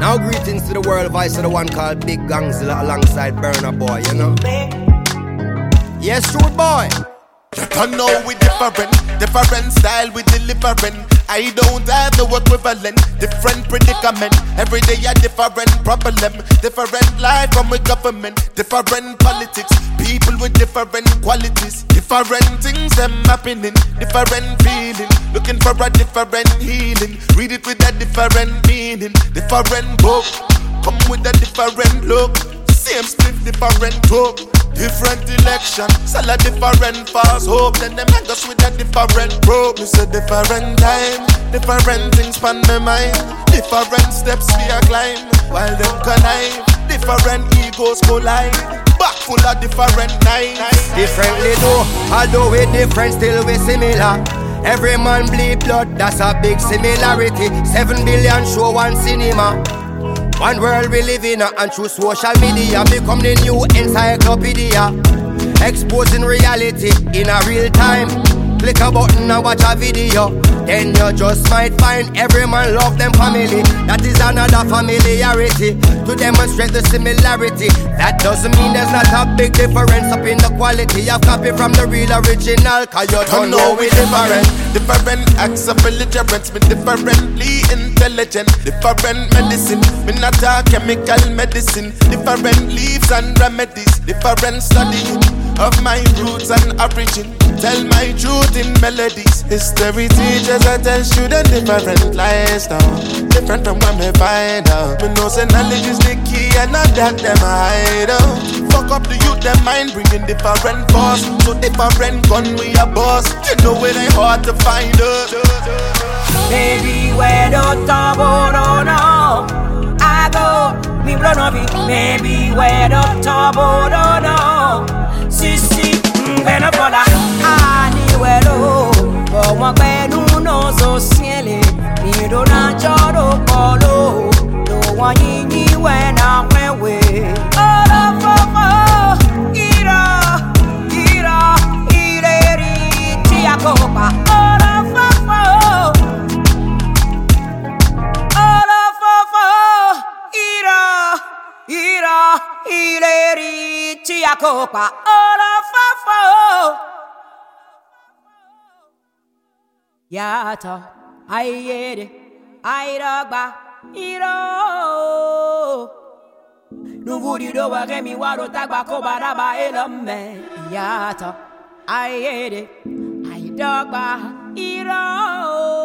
Now greetings to the world voice of the one called Big Gongzilla alongside Burna Boy, you know? Yes, true boy. You don't know we different, different style we delivering. I don't have no equivalent, different predicament. Every day a different problem, different life from a government, different politics. People with different qualities, different things them happening, different feeling. Looking for a different healing. Read it with a different meaning, different book. Come with a different look. Same split, different talk. Different election, sell a different fast hope. Then them hang us with a different rope. It's a different time, different things pan my mind. Different steps we a climb, while them connive. Different egos collide. Back full of different knives. Differently though, although we different, still we similar. Every man bleed blood, that's a big similarity. Seven billion show one cinema. One world we live in, and through social media become the new encyclopedia. Exposing reality in a real time. Click a button and watch a video. Then you just might find every man love them family. That is another familiarity to demonstrate the similarity. That doesn't mean there's not a big difference up in the quality of copy from the real original. Cause you don't know we different. Different acts of belligerence, me differently intelligent. Different medicine, me not a chemical medicine. Different leaves and remedies, different studying of my roots and origin. Tell my truth in melodies. History teachers I tell students different lifestyle, different from what me find out. Me know say knowledge is the key and not that them hide out. Fuck up the youth, them mind bringing different force. So different gun we a boss. You know it ain't hard to find us. Baby, where the turbo no no I go, me blow no beat Maybe where the turbo no no ira, ileri, tia copa. Ora fofo. Yato, ayere, airagba, iro. Nuvudi do wa gemi waro tagba ko baraba elome. Yato, ayere, aidagba, iro.